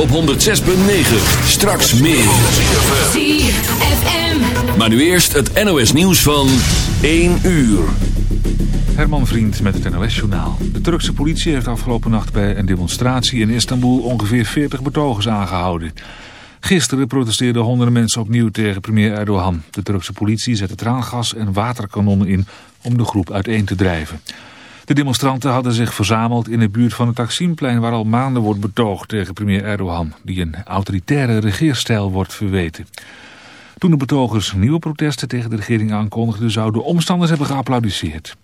op 106.9. Straks meer. Maar nu eerst het NOS nieuws van 1 uur. Herman Vriend met het NOS-journaal. De Turkse politie heeft afgelopen nacht bij een demonstratie in Istanbul ongeveer 40 betogers aangehouden. Gisteren protesteerden honderden mensen opnieuw tegen premier Erdogan. De Turkse politie zette traangas en waterkanonnen in om de groep uiteen te drijven. De demonstranten hadden zich verzameld in de buurt van het Taksimplein... waar al maanden wordt betoogd tegen premier Erdogan... die een autoritaire regeerstijl wordt verweten. Toen de betogers nieuwe protesten tegen de regering aankondigden... zouden omstanders hebben geapplaudisseerd.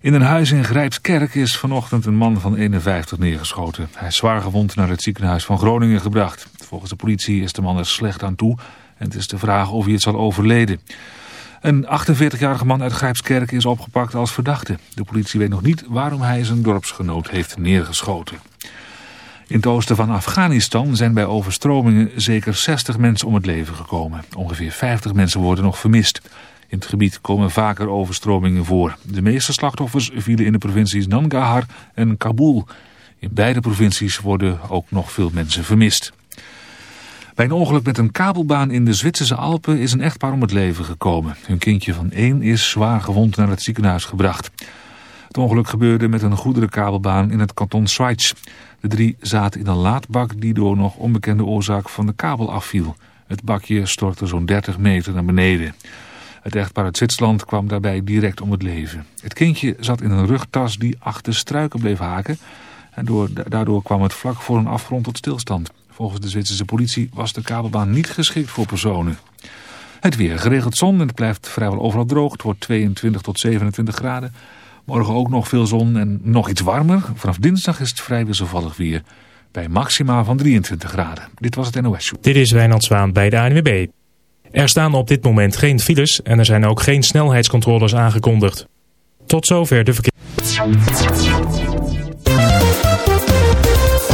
In een huis in Grijpskerk is vanochtend een man van 51 neergeschoten. Hij is zwaar gewond naar het ziekenhuis van Groningen gebracht. Volgens de politie is de man er slecht aan toe en het is de vraag of hij het zal overleden. Een 48-jarige man uit Grijpskerk is opgepakt als verdachte. De politie weet nog niet waarom hij zijn dorpsgenoot heeft neergeschoten. In het oosten van Afghanistan zijn bij overstromingen zeker 60 mensen om het leven gekomen. Ongeveer 50 mensen worden nog vermist. In het gebied komen vaker overstromingen voor. De meeste slachtoffers vielen in de provincies Nangarhar en Kabul. In beide provincies worden ook nog veel mensen vermist. Bij een ongeluk met een kabelbaan in de Zwitserse Alpen is een echtpaar om het leven gekomen. Hun kindje van één is zwaar gewond naar het ziekenhuis gebracht. Het ongeluk gebeurde met een goederenkabelbaan in het kanton Schweiz. De drie zaten in een laadbak die door nog onbekende oorzaak van de kabel afviel. Het bakje stortte zo'n 30 meter naar beneden. Het echtpaar uit Zwitserland kwam daarbij direct om het leven. Het kindje zat in een rugtas die achter struiken bleef haken... en door, daardoor kwam het vlak voor een afgrond tot stilstand. Volgens de Zwitserse politie was de kabelbaan niet geschikt voor personen. Het weer geregeld zon en het blijft vrijwel overal droog. Het wordt 22 tot 27 graden. Morgen ook nog veel zon en nog iets warmer. Vanaf dinsdag is het vrij wisselvallig weer. Bij maxima van 23 graden. Dit was het NOS Show. Dit is Wijnand Zwaan bij de ANWB. Er staan op dit moment geen files en er zijn ook geen snelheidscontroles aangekondigd. Tot zover de verkeer.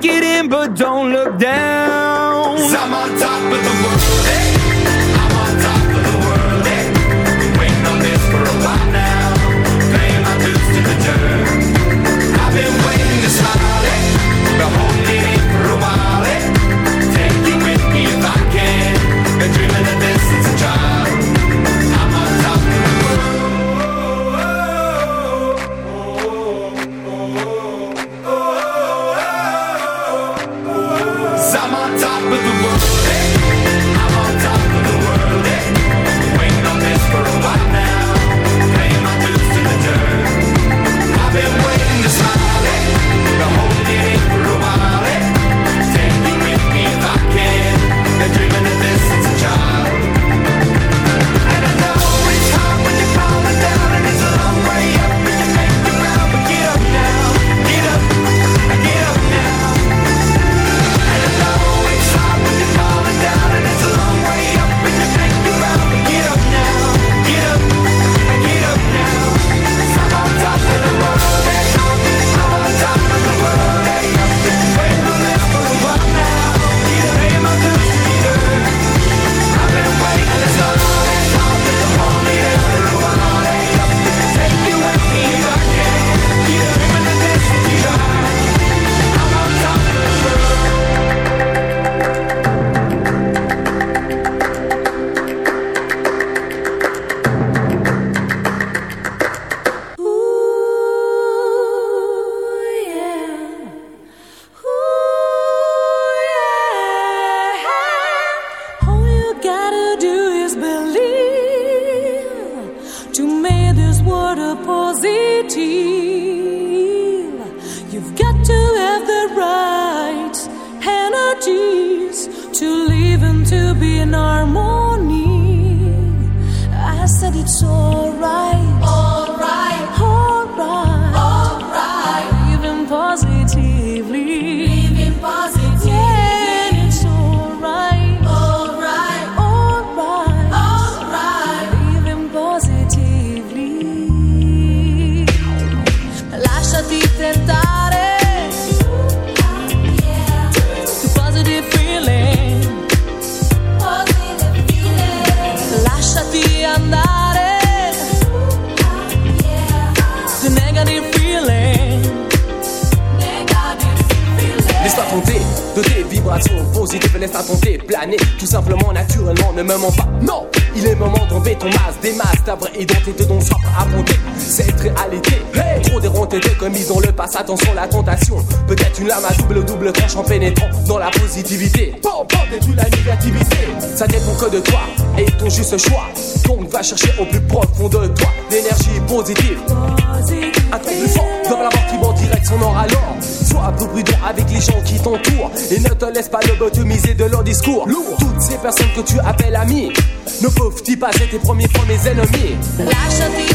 get in, but don't look down. Lame à double double tranche en pénétrant dans la positivité. Bon, bon, détruis la négativité. Ça dépend que de toi et ton juste choix. Donc va chercher au plus profond de toi l'énergie positive. Un truc plus fort dans la mort qui va en direction nord alors Sois peu prudent avec les gens qui t'entourent Et ne te laisse pas lobotomiser de leur discours Toutes ces personnes que tu appelles amis Ne peuvent-ils pas être tes premiers fois mes ennemis? Lasciati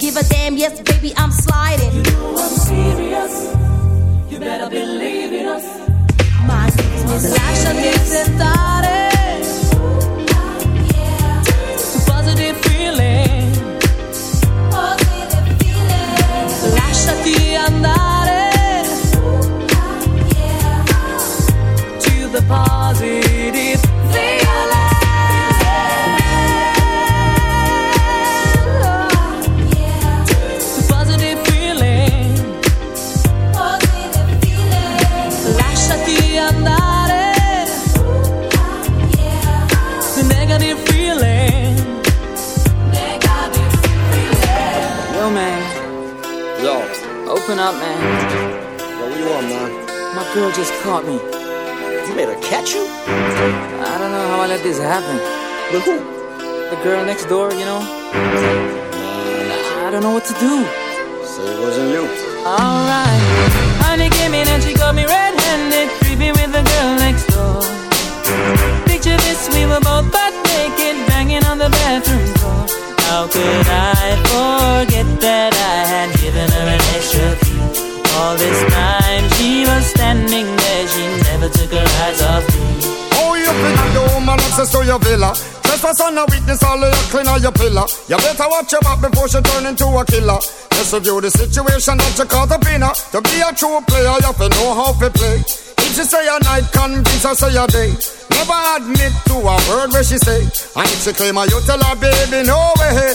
give a damn, yes, baby, I'm sliding. You know I'm serious. You better believe in us. My business. Lasciati tentare. To positive feeling. Lasciati andare. To the positive caught me. You made her catch you? I don't know how I let this happen. With who? The girl next door, you know? I don't know what to do. So it wasn't you. Alright. Honey came in and she got me red-handed, creepy with the girl next door. Picture this, we were both butt naked, banging on the bathroom floor. How could I forget that I had given her an extra key? All this time her eyes off me. Oh, you finna the woman access to your villa. Trespass on a witness, all of your on your pillar. You better watch your back before she turn into a killer. Just review the situation that you up in her. To be a true player, you have to know how to play. If she say a night, convince her say a day. Never admit to a word where she say. And if she claim her, you tell her, baby, no way.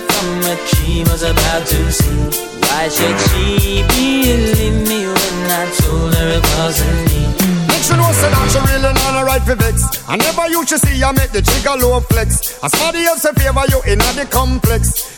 from what she was about to see. Why should she believe me when I told her it wasn't me? Make sure no say that she really not a right for vex. I never used to see you make the jigger low flex. As somebody else in favor you in the complex.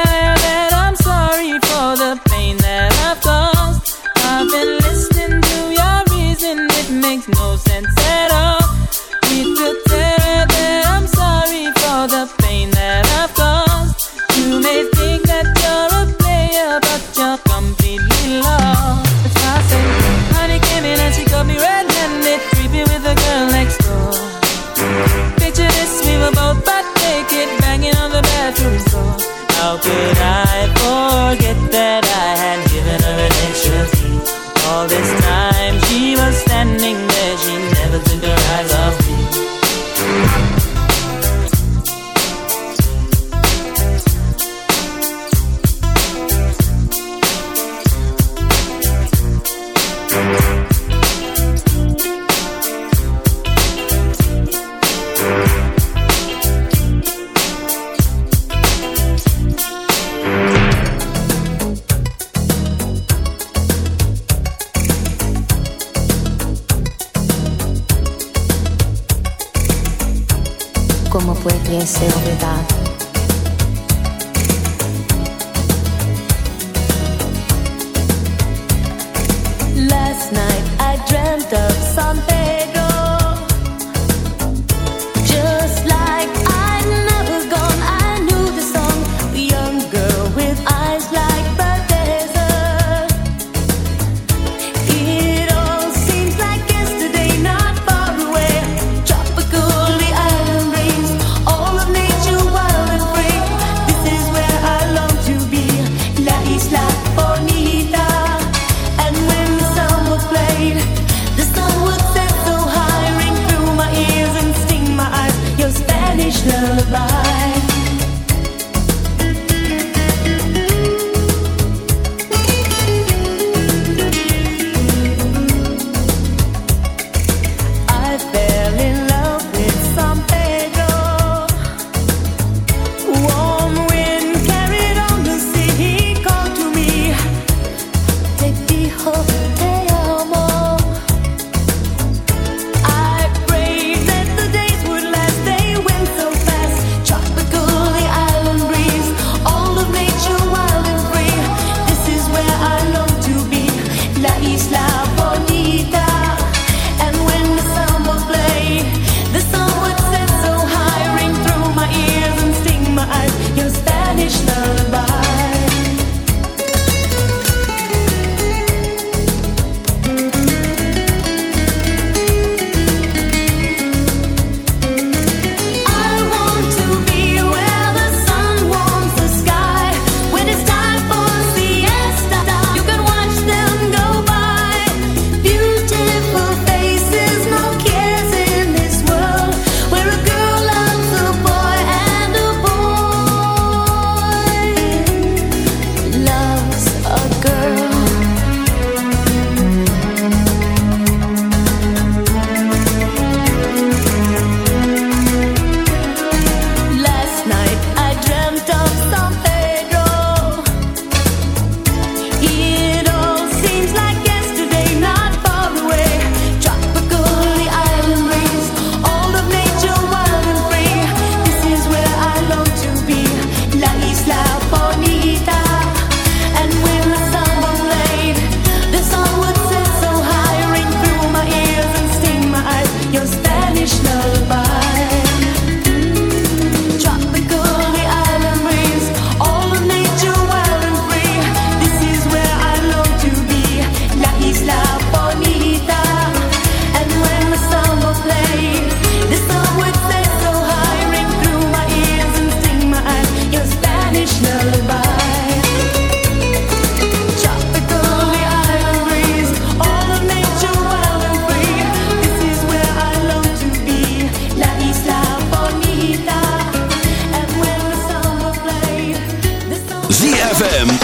How could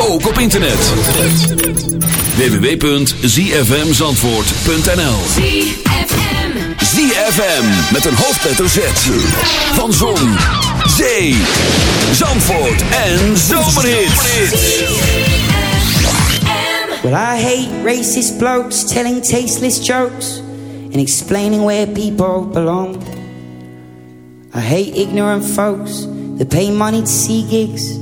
Ook op internet. www.zfmzandvoort.nl ZFM met een hoofdletter Z van Zon, Zee, Zandvoort en Zomerhits. Well, I hate racist blokes telling tasteless jokes and explaining where people belong. I hate ignorant folks that pay money to see gigs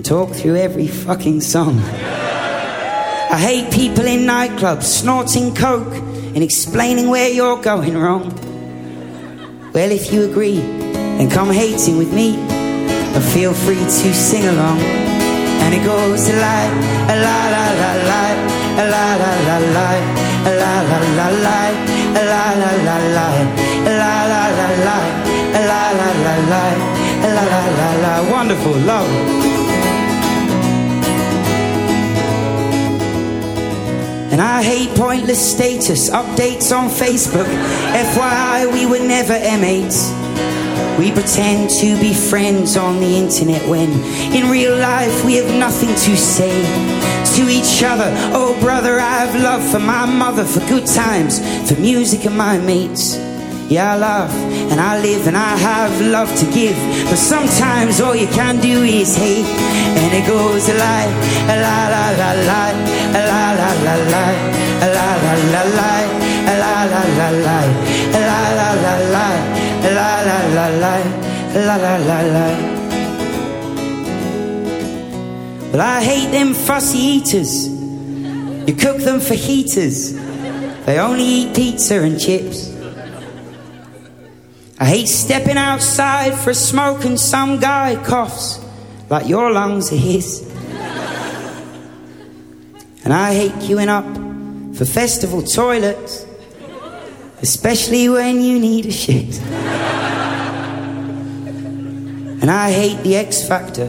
and talk through every fucking song. I hate people in nightclubs snorting coke and explaining where you're going wrong. Well, if you agree, then come hating with me and feel free to sing along. And it goes a la a la la la la a la la la la a la la la la a la la la la a la la la la a la la la la a la la la la wonderful love. And I hate pointless status updates on Facebook. FYI, we were never M8s. We pretend to be friends on the internet when in real life we have nothing to say to each other. Oh, brother, I have love for my mother, for good times, for music and my mates. Yeah, I laugh and I live and I have love to give. But sometimes all you can do is hate. And it goes a la a la la la la a la la la la a la la la la a la la la la a la la la la a la la la la a la la la la. Well, I hate them fussy eaters. You cook them for heaters. They only eat pizza and chips. I hate stepping outside for a smoke and some guy coughs like your lungs are his. And I hate queuing up for festival toilets, especially when you need a shit. And I hate the X Factor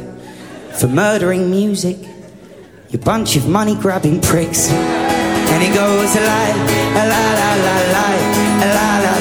for murdering music, you bunch of money grabbing pricks. And it goes a lie, a la la la la, a la la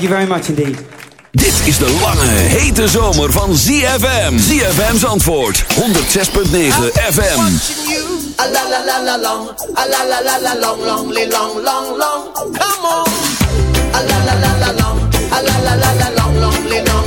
Thank you very much indeed. Dit is de lange, hete zomer van ZFM. ZFM's antwoord, 106.9 FM. A la la la la long, a la la la la long, long, long, long, long. Come on. A la la la la long, a la la la la long, long, long,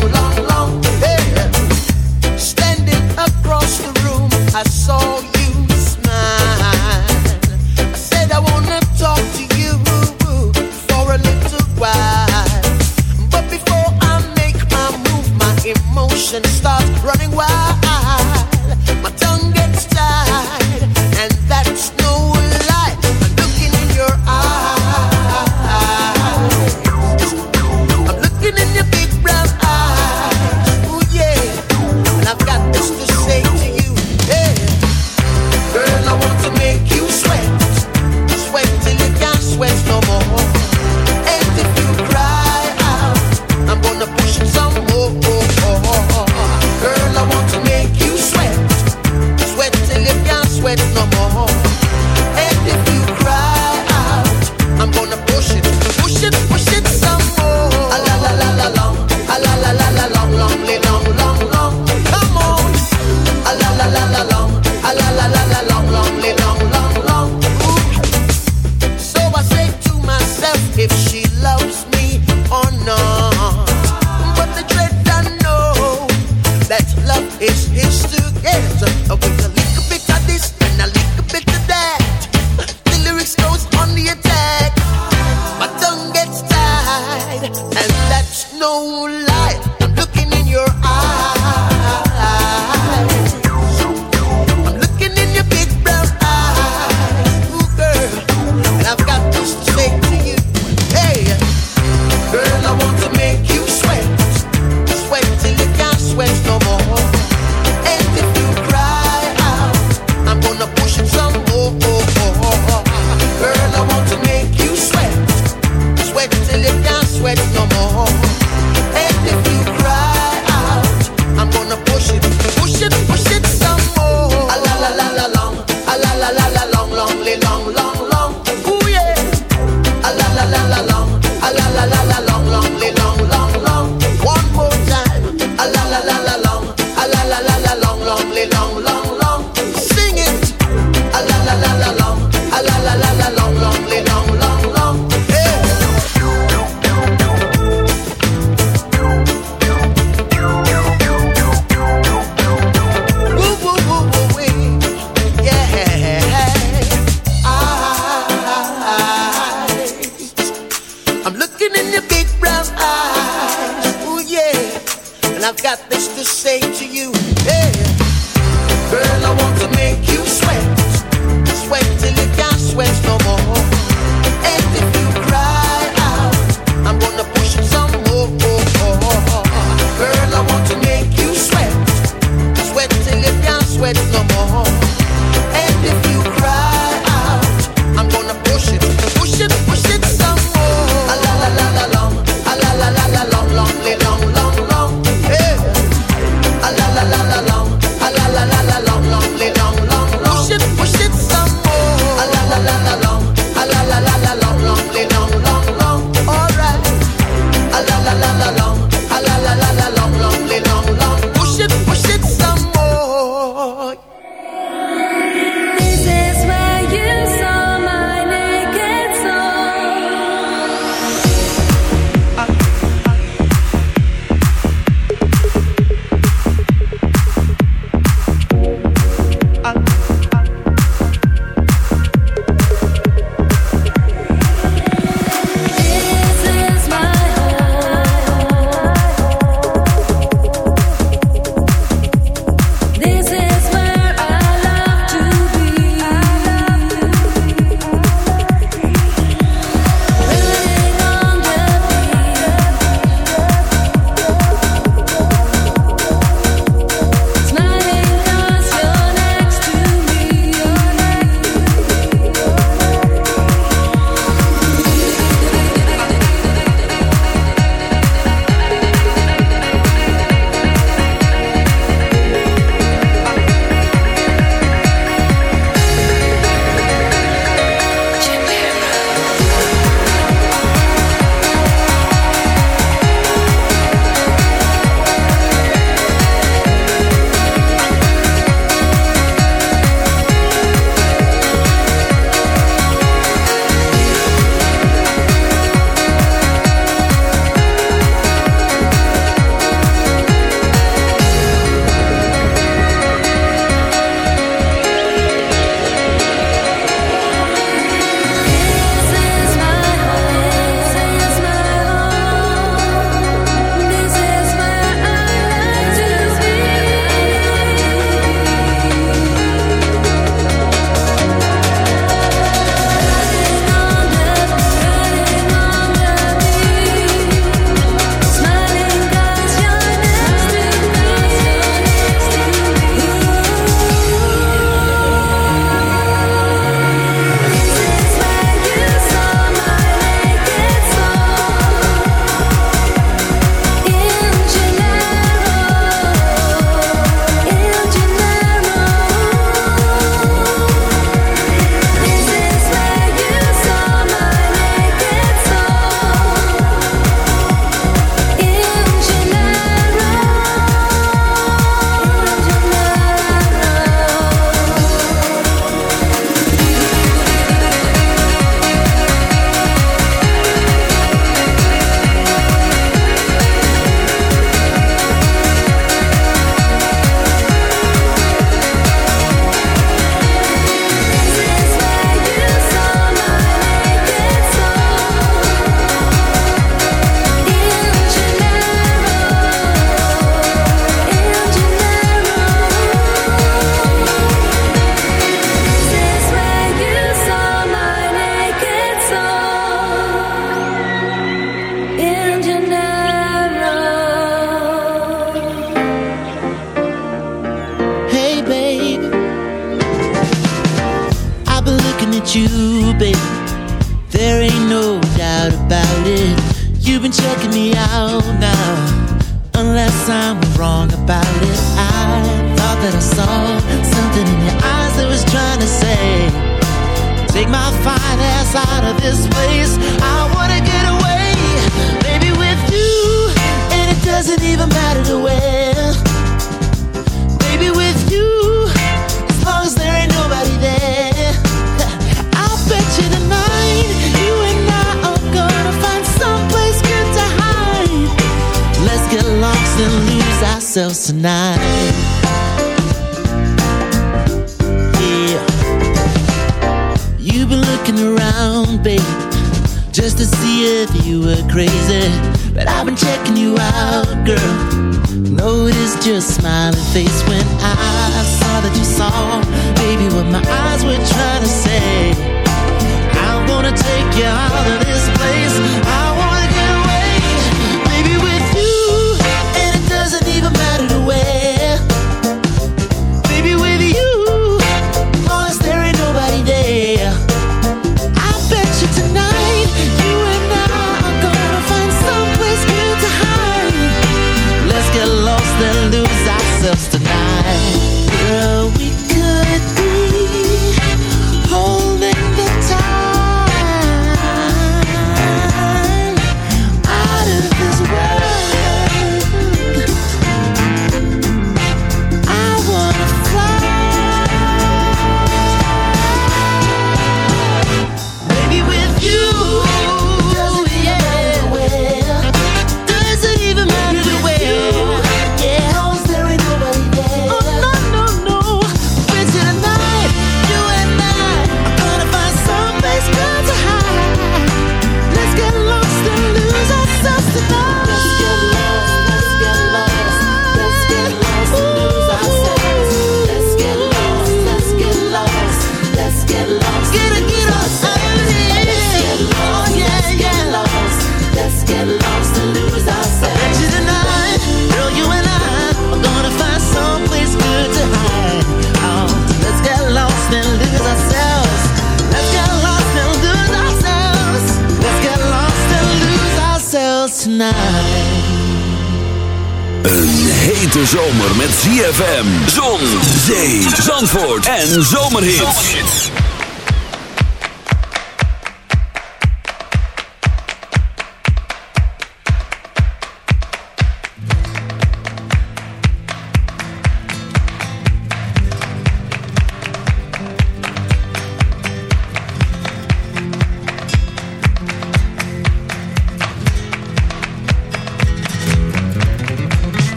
en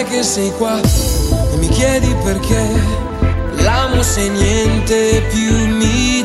com'è che sei qua e mi chiedi perché. L'amo se niente più mi